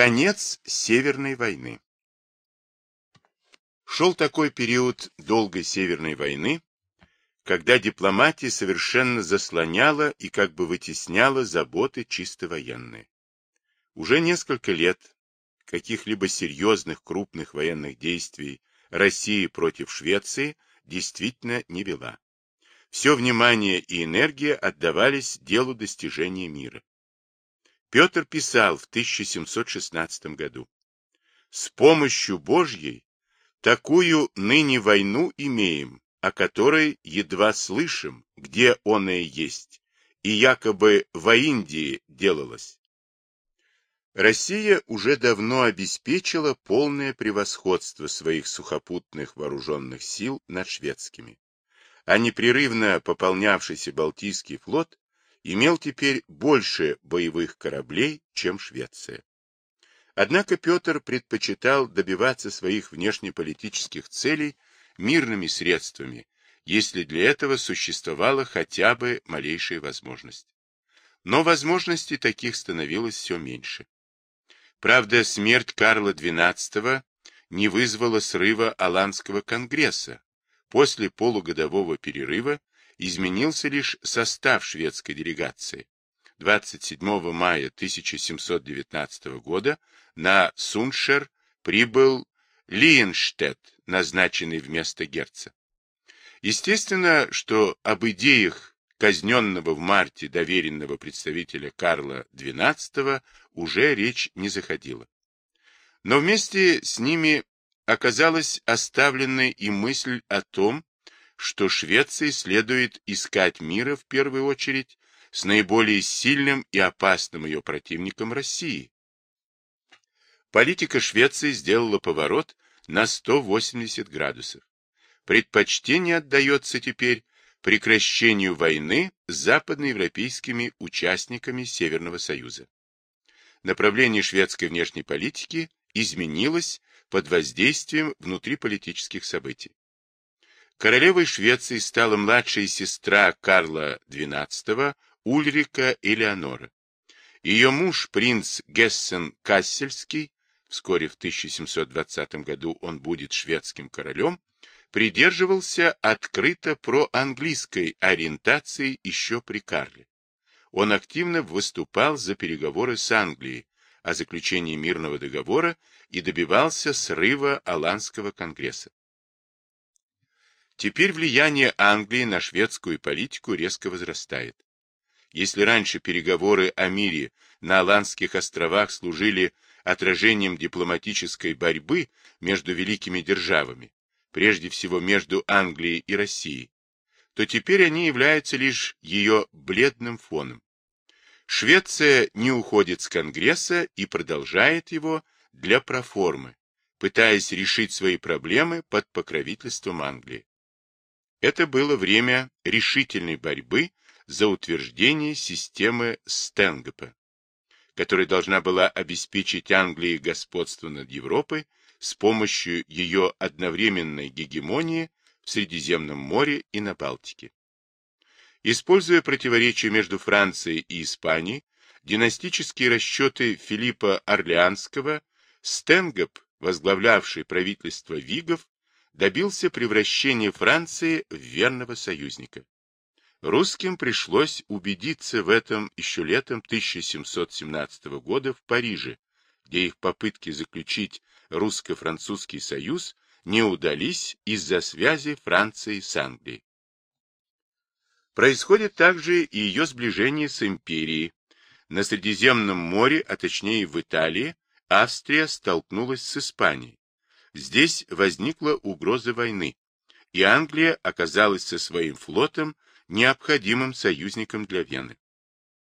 Конец Северной войны Шел такой период долгой Северной войны, когда дипломатия совершенно заслоняла и как бы вытесняла заботы чисто военные. Уже несколько лет каких-либо серьезных крупных военных действий России против Швеции действительно не вела. Все внимание и энергия отдавались делу достижения мира. Петр писал в 1716 году, «С помощью Божьей такую ныне войну имеем, о которой едва слышим, где она есть, и якобы в Индии делалось. Россия уже давно обеспечила полное превосходство своих сухопутных вооруженных сил над шведскими, а непрерывно пополнявшийся Балтийский флот имел теперь больше боевых кораблей, чем Швеция. Однако Петр предпочитал добиваться своих внешнеполитических целей мирными средствами, если для этого существовала хотя бы малейшая возможность. Но возможностей таких становилось все меньше. Правда, смерть Карла XII не вызвала срыва Аланского конгресса. После полугодового перерыва изменился лишь состав шведской делегации. 27 мая 1719 года на Суншер прибыл Лиенштедт, назначенный вместо Герца. Естественно, что об идеях казненного в марте доверенного представителя Карла XII уже речь не заходила. Но вместе с ними оказалась оставлена и мысль о том, что Швеции следует искать мира в первую очередь с наиболее сильным и опасным ее противником России. Политика Швеции сделала поворот на 180 градусов. Предпочтение отдается теперь прекращению войны с западноевропейскими участниками Северного Союза. Направление шведской внешней политики изменилось под воздействием внутриполитических событий. Королевой Швеции стала младшая сестра Карла XII Ульрика Элеонора. Ее муж, принц Гессен-Кассельский, вскоре в 1720 году он будет шведским королем, придерживался открыто проанглийской ориентации еще при Карле. Он активно выступал за переговоры с Англией о заключении мирного договора и добивался срыва Аланского конгресса. Теперь влияние Англии на шведскую политику резко возрастает. Если раньше переговоры о мире на Аландских островах служили отражением дипломатической борьбы между великими державами, прежде всего между Англией и Россией, то теперь они являются лишь ее бледным фоном. Швеция не уходит с Конгресса и продолжает его для проформы, пытаясь решить свои проблемы под покровительством Англии. Это было время решительной борьбы за утверждение системы Стенгопа, которая должна была обеспечить Англии господство над Европой с помощью ее одновременной гегемонии в Средиземном море и на Балтике. Используя противоречия между Францией и Испанией, династические расчеты Филиппа Орлеанского, Стенгоп, возглавлявший правительство Вигов, добился превращения Франции в верного союзника. Русским пришлось убедиться в этом еще летом 1717 года в Париже, где их попытки заключить русско-французский союз не удались из-за связи Франции с Англией. Происходит также и ее сближение с империей. На Средиземном море, а точнее в Италии, Австрия столкнулась с Испанией. Здесь возникла угроза войны, и Англия оказалась со своим флотом необходимым союзником для Вены.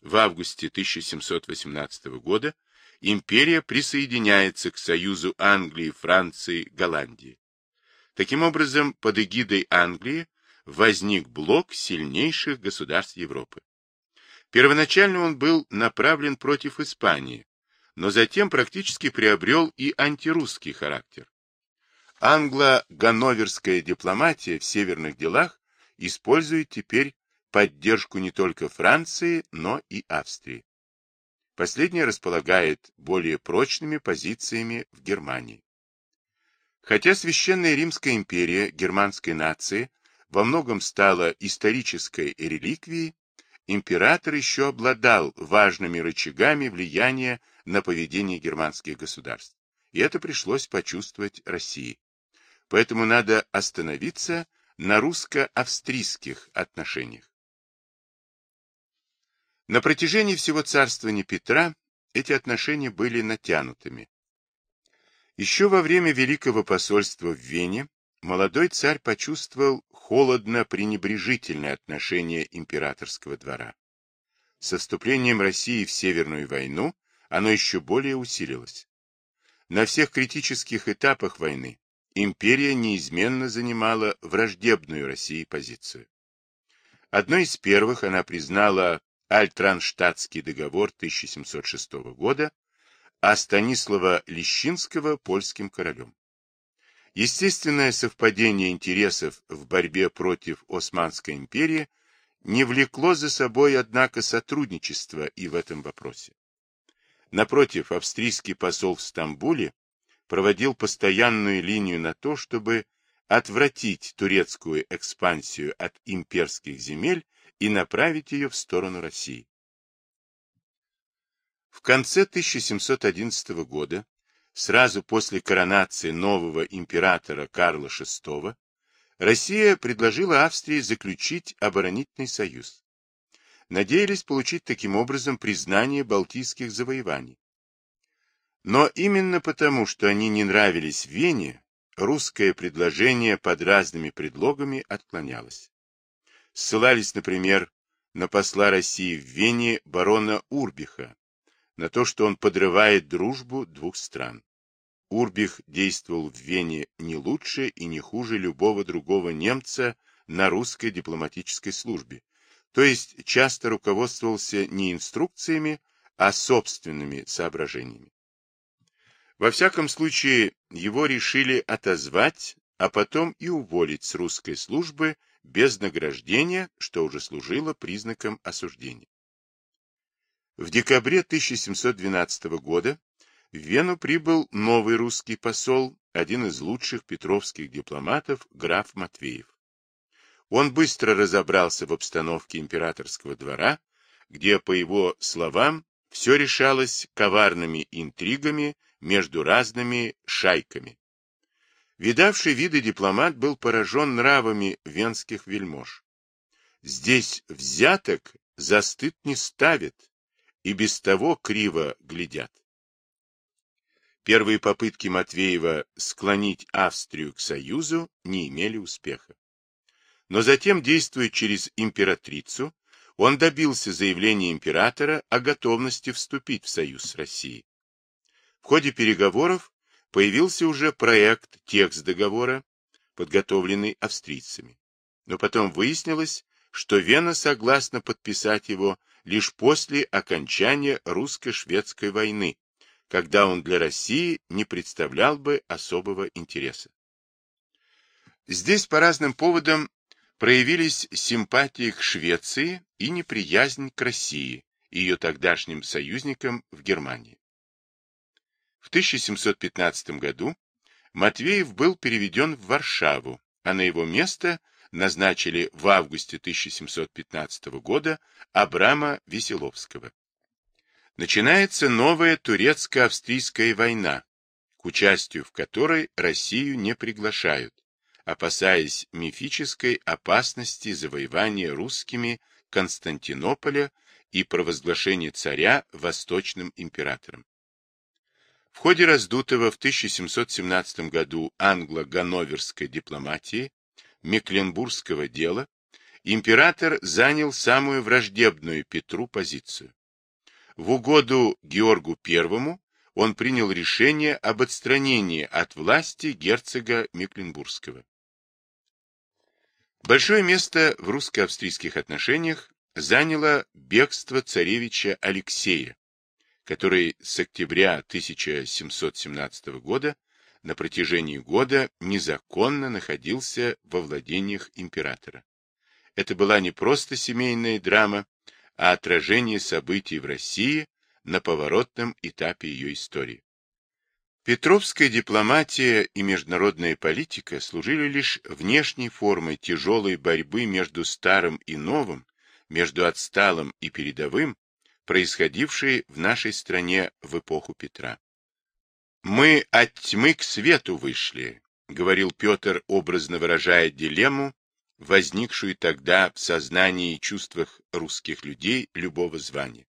В августе 1718 года империя присоединяется к союзу Англии, Франции, Голландии. Таким образом, под эгидой Англии возник блок сильнейших государств Европы. Первоначально он был направлен против Испании, но затем практически приобрел и антирусский характер. Англо-ганноверская дипломатия в северных делах использует теперь поддержку не только Франции, но и Австрии. Последняя располагает более прочными позициями в Германии. Хотя Священная Римская империя германской нации во многом стала исторической реликвией, император еще обладал важными рычагами влияния на поведение германских государств. И это пришлось почувствовать России. Поэтому надо остановиться на русско-австрийских отношениях. На протяжении всего царствования Петра эти отношения были натянутыми. Еще во время Великого посольства в Вене молодой царь почувствовал холодно-пренебрежительное отношение императорского двора. Со вступлением России в Северную войну оно еще более усилилось. На всех критических этапах войны империя неизменно занимала враждебную России позицию. Одной из первых она признала Альтранштадтский договор 1706 года, а Станислава Лещинского польским королем. Естественное совпадение интересов в борьбе против Османской империи не влекло за собой, однако, сотрудничество и в этом вопросе. Напротив, австрийский посол в Стамбуле проводил постоянную линию на то, чтобы отвратить турецкую экспансию от имперских земель и направить ее в сторону России. В конце 1711 года, сразу после коронации нового императора Карла VI, Россия предложила Австрии заключить оборонительный союз. Надеялись получить таким образом признание балтийских завоеваний. Но именно потому, что они не нравились Вене, русское предложение под разными предлогами отклонялось ссылались, например, на посла России в Вене барона Урбиха, на то, что он подрывает дружбу двух стран. Урбих действовал в Вене не лучше и не хуже любого другого немца на русской дипломатической службе, то есть часто руководствовался не инструкциями, а собственными соображениями. Во всяком случае, его решили отозвать, а потом и уволить с русской службы без награждения, что уже служило признаком осуждения. В декабре 1712 года в Вену прибыл новый русский посол, один из лучших петровских дипломатов, граф Матвеев. Он быстро разобрался в обстановке императорского двора, где, по его словам, все решалось коварными интригами между разными шайками. Видавший виды дипломат был поражен нравами венских вельмож. Здесь взяток за стыд не ставят, и без того криво глядят. Первые попытки Матвеева склонить Австрию к союзу не имели успеха. Но затем, действуя через императрицу, он добился заявления императора о готовности вступить в союз с Россией. В ходе переговоров Появился уже проект, текст договора, подготовленный австрийцами. Но потом выяснилось, что Вена согласна подписать его лишь после окончания русско-шведской войны, когда он для России не представлял бы особого интереса. Здесь по разным поводам проявились симпатии к Швеции и неприязнь к России, ее тогдашним союзникам в Германии. В 1715 году Матвеев был переведен в Варшаву, а на его место назначили в августе 1715 года Абрама Веселовского. Начинается новая турецко-австрийская война, к участию в которой Россию не приглашают, опасаясь мифической опасности завоевания русскими Константинополя и провозглашения царя восточным императором. В ходе раздутого в 1717 году англо-ганноверской дипломатии Мекленбургского дела император занял самую враждебную Петру позицию. В угоду Георгу I он принял решение об отстранении от власти герцога Мекленбургского. Большое место в русско-австрийских отношениях заняло бегство царевича Алексея, который с октября 1717 года на протяжении года незаконно находился во владениях императора. Это была не просто семейная драма, а отражение событий в России на поворотном этапе ее истории. Петровская дипломатия и международная политика служили лишь внешней формой тяжелой борьбы между старым и новым, между отсталым и передовым, происходившей в нашей стране в эпоху Петра. «Мы от тьмы к свету вышли», — говорил Петр, образно выражая дилемму, возникшую тогда в сознании и чувствах русских людей любого звания.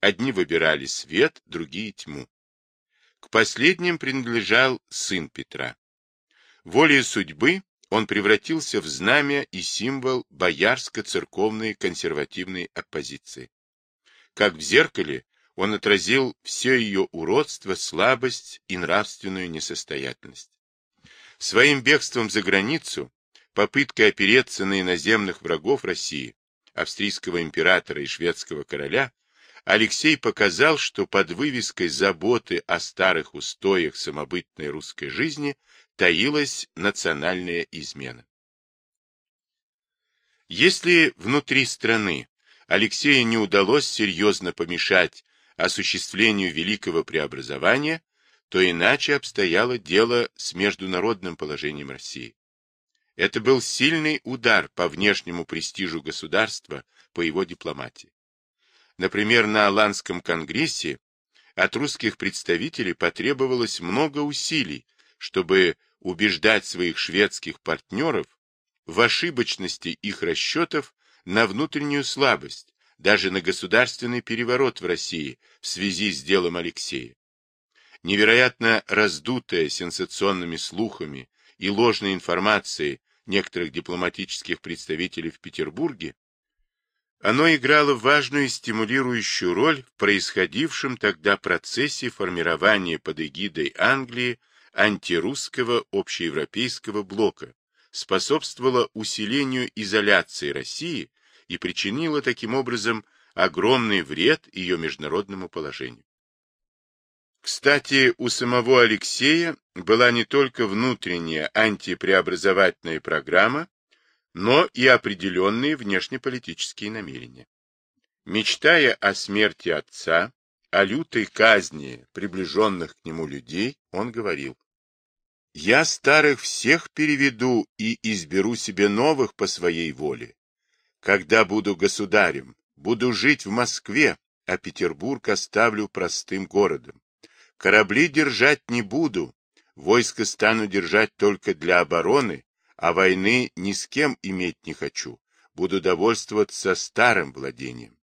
Одни выбирали свет, другие — тьму. К последним принадлежал сын Петра. Волей судьбы он превратился в знамя и символ боярско-церковной консервативной оппозиции. Как в зеркале, он отразил все ее уродство, слабость и нравственную несостоятельность. Своим бегством за границу, попыткой опереться на иноземных врагов России, австрийского императора и шведского короля, Алексей показал, что под вывеской заботы о старых устоях самобытной русской жизни таилась национальная измена. Если внутри страны Алексею не удалось серьезно помешать осуществлению великого преобразования, то иначе обстояло дело с международным положением России. Это был сильный удар по внешнему престижу государства, по его дипломатии. Например, на Аланском конгрессе от русских представителей потребовалось много усилий, чтобы убеждать своих шведских партнеров в ошибочности их расчетов на внутреннюю слабость, даже на государственный переворот в России в связи с делом Алексея. Невероятно раздутая сенсационными слухами и ложной информацией некоторых дипломатических представителей в Петербурге, оно играло важную стимулирующую роль в происходившем тогда процессе формирования под эгидой Англии антирусского общеевропейского блока, способствовало усилению изоляции России и причинило таким образом огромный вред ее международному положению. Кстати, у самого Алексея была не только внутренняя антипреобразовательная программа, но и определенные внешнеполитические намерения. Мечтая о смерти отца, о лютой казни приближенных к нему людей, он говорил, «Я старых всех переведу и изберу себе новых по своей воле. Когда буду государем, буду жить в Москве, а Петербург оставлю простым городом. Корабли держать не буду, войско стану держать только для обороны, а войны ни с кем иметь не хочу, буду довольствоваться старым владением.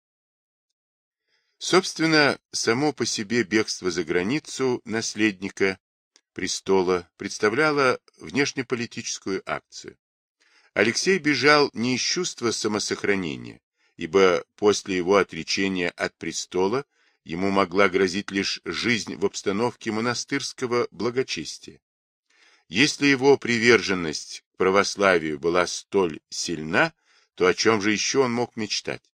Собственно, само по себе бегство за границу наследника престола представляло внешнеполитическую акцию. Алексей бежал не из чувства самосохранения, ибо после его отречения от престола ему могла грозить лишь жизнь в обстановке монастырского благочестия. Если его приверженность к православию была столь сильна, то о чем же еще он мог мечтать?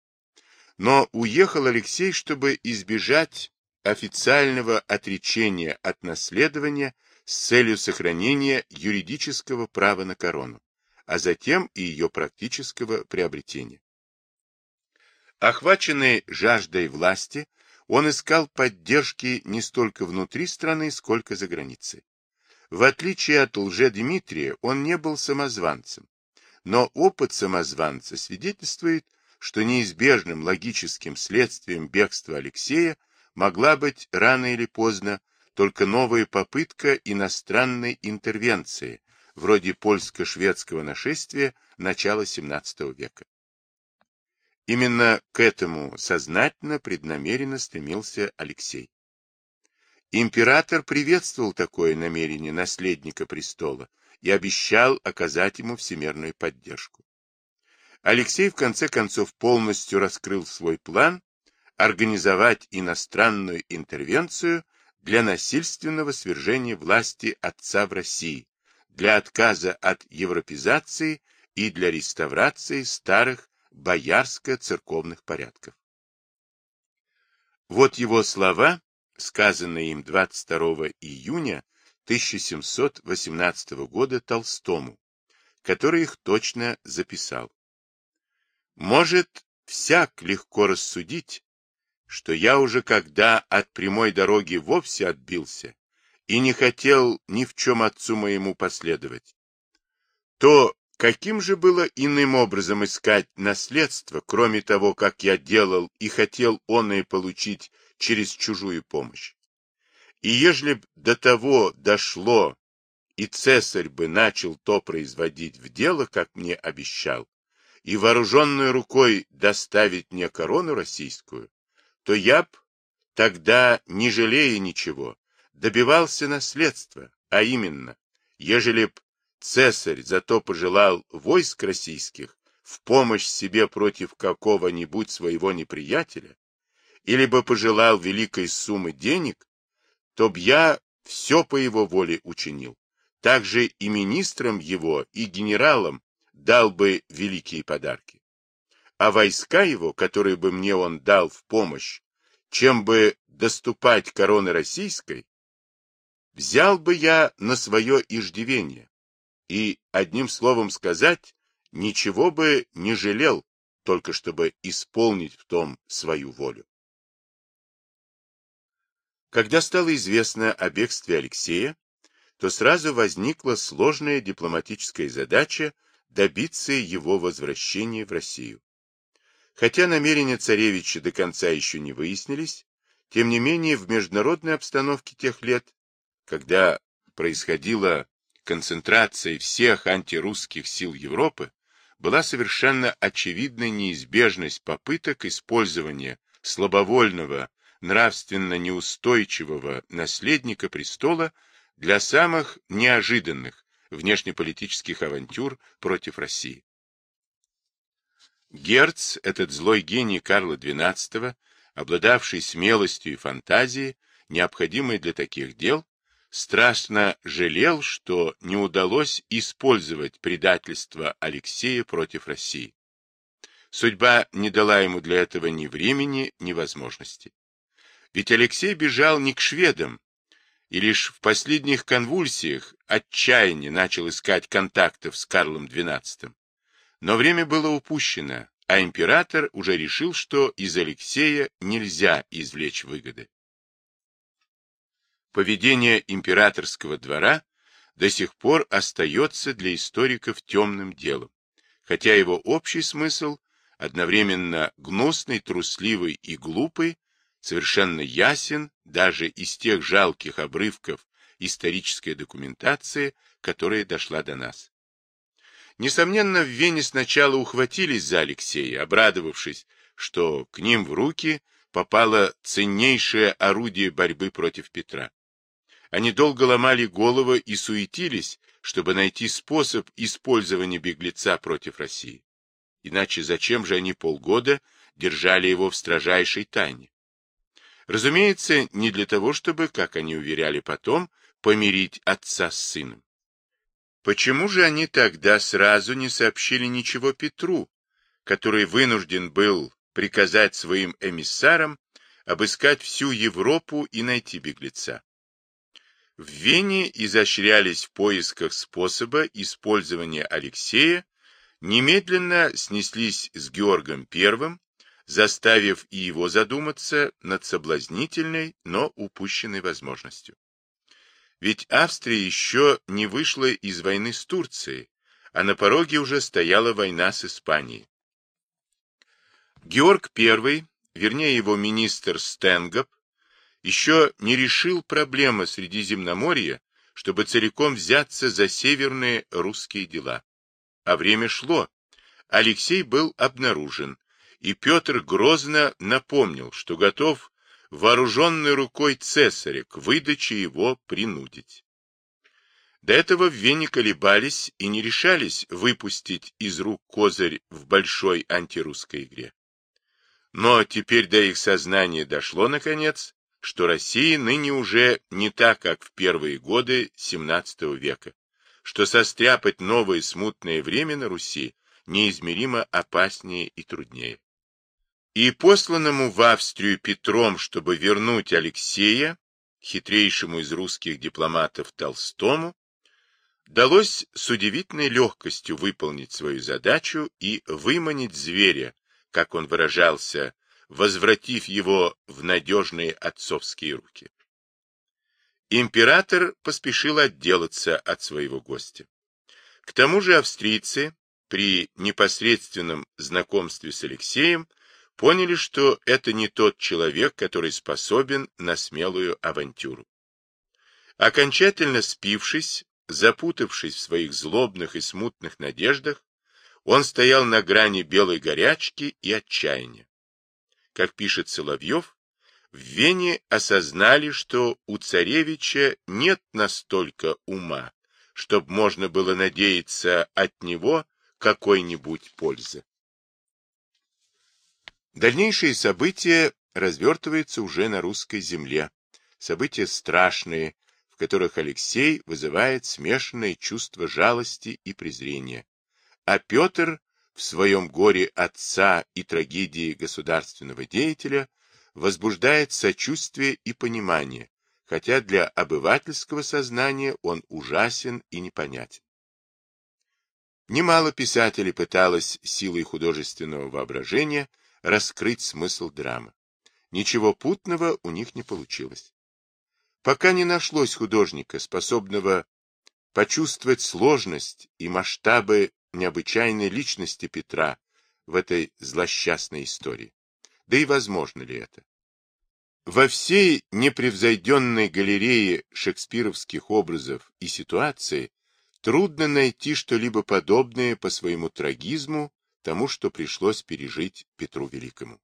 Но уехал Алексей, чтобы избежать официального отречения от наследования с целью сохранения юридического права на корону, а затем и ее практического приобретения. Охваченный жаждой власти, он искал поддержки не столько внутри страны, сколько за границей. В отличие от лже-Дмитрия, он не был самозванцем. Но опыт самозванца свидетельствует, что неизбежным логическим следствием бегства Алексея могла быть рано или поздно только новая попытка иностранной интервенции, вроде польско-шведского нашествия начала XVII века. Именно к этому сознательно, преднамеренно стремился Алексей. Император приветствовал такое намерение наследника престола и обещал оказать ему всемирную поддержку. Алексей в конце концов полностью раскрыл свой план организовать иностранную интервенцию для насильственного свержения власти отца в России, для отказа от европезации и для реставрации старых боярско-церковных порядков. Вот его слова сказанное им 22 июня 1718 года Толстому, который их точно записал. Может всяк легко рассудить, что я уже когда от прямой дороги вовсе отбился и не хотел ни в чем отцу моему последовать, то каким же было иным образом искать наследство, кроме того, как я делал и хотел он и получить через чужую помощь? И ежели б до того дошло, и цесарь бы начал то производить в дело, как мне обещал, и вооруженной рукой доставить мне корону российскую, то я б тогда, не жалея ничего, добивался наследства, а именно, ежели б цесарь зато пожелал войск российских в помощь себе против какого-нибудь своего неприятеля, или бы пожелал великой суммы денег, то б я все по его воле учинил. Также и министрам его, и генералам дал бы великие подарки. А войска его, которые бы мне он дал в помощь, чем бы доступать короны российской, взял бы я на свое иждивение. И, одним словом сказать, ничего бы не жалел, только чтобы исполнить в том свою волю. Когда стало известно о бегстве Алексея, то сразу возникла сложная дипломатическая задача добиться его возвращения в Россию. Хотя намерения царевича до конца еще не выяснились, тем не менее в международной обстановке тех лет, когда происходила концентрация всех антирусских сил Европы, была совершенно очевидна неизбежность попыток использования слабовольного нравственно неустойчивого наследника престола для самых неожиданных внешнеполитических авантюр против России. Герц, этот злой гений Карла XII, обладавший смелостью и фантазией, необходимой для таких дел, страшно жалел, что не удалось использовать предательство Алексея против России. Судьба не дала ему для этого ни времени, ни возможности. Ведь Алексей бежал не к шведам, и лишь в последних конвульсиях отчаяние начал искать контактов с Карлом XII. Но время было упущено, а император уже решил, что из Алексея нельзя извлечь выгоды. Поведение императорского двора до сих пор остается для историков темным делом, хотя его общий смысл, одновременно гнусный, трусливый и глупый, совершенно ясен даже из тех жалких обрывков исторической документации, которая дошла до нас. Несомненно, в Вене сначала ухватились за Алексея, обрадовавшись, что к ним в руки попало ценнейшее орудие борьбы против Петра. Они долго ломали головы и суетились, чтобы найти способ использования беглеца против России. Иначе зачем же они полгода держали его в строжайшей тайне? Разумеется, не для того, чтобы, как они уверяли потом, помирить отца с сыном. Почему же они тогда сразу не сообщили ничего Петру, который вынужден был приказать своим эмиссарам обыскать всю Европу и найти беглеца? В Вене изощрялись в поисках способа использования Алексея, немедленно снеслись с Георгом I, заставив и его задуматься над соблазнительной, но упущенной возможностью. Ведь Австрия еще не вышла из войны с Турцией, а на пороге уже стояла война с Испанией. Георг I, вернее его министр Стенгоп, еще не решил проблемы Средиземноморья, чтобы целиком взяться за северные русские дела. А время шло. Алексей был обнаружен, и Петр грозно напомнил, что готов вооруженной рукой цесаря к выдаче его принудить. До этого в Вене колебались и не решались выпустить из рук козырь в большой антирусской игре. Но теперь до их сознания дошло, наконец, что Россия ныне уже не так, как в первые годы XVII века, что состряпать новое смутное время на Руси неизмеримо опаснее и труднее. И посланному в Австрию Петром, чтобы вернуть Алексея, хитрейшему из русских дипломатов Толстому, далось с удивительной легкостью выполнить свою задачу и выманить зверя, как он выражался, возвратив его в надежные отцовские руки. Император поспешил отделаться от своего гостя. К тому же австрийцы при непосредственном знакомстве с Алексеем поняли, что это не тот человек, который способен на смелую авантюру. Окончательно спившись, запутавшись в своих злобных и смутных надеждах, он стоял на грани белой горячки и отчаяния. Как пишет Соловьев, в Вене осознали, что у царевича нет настолько ума, чтобы можно было надеяться от него какой-нибудь пользы. Дальнейшие события развертываются уже на русской земле. События страшные, в которых Алексей вызывает смешанное чувство жалости и презрения. А Петр в своем горе отца и трагедии государственного деятеля возбуждает сочувствие и понимание, хотя для обывательского сознания он ужасен и непонятен. Немало писателей пыталось силой художественного воображения раскрыть смысл драмы. Ничего путного у них не получилось. Пока не нашлось художника, способного почувствовать сложность и масштабы необычайной личности Петра в этой злосчастной истории. Да и возможно ли это? Во всей непревзойденной галерее шекспировских образов и ситуаций трудно найти что-либо подобное по своему трагизму тому, что пришлось пережить Петру Великому.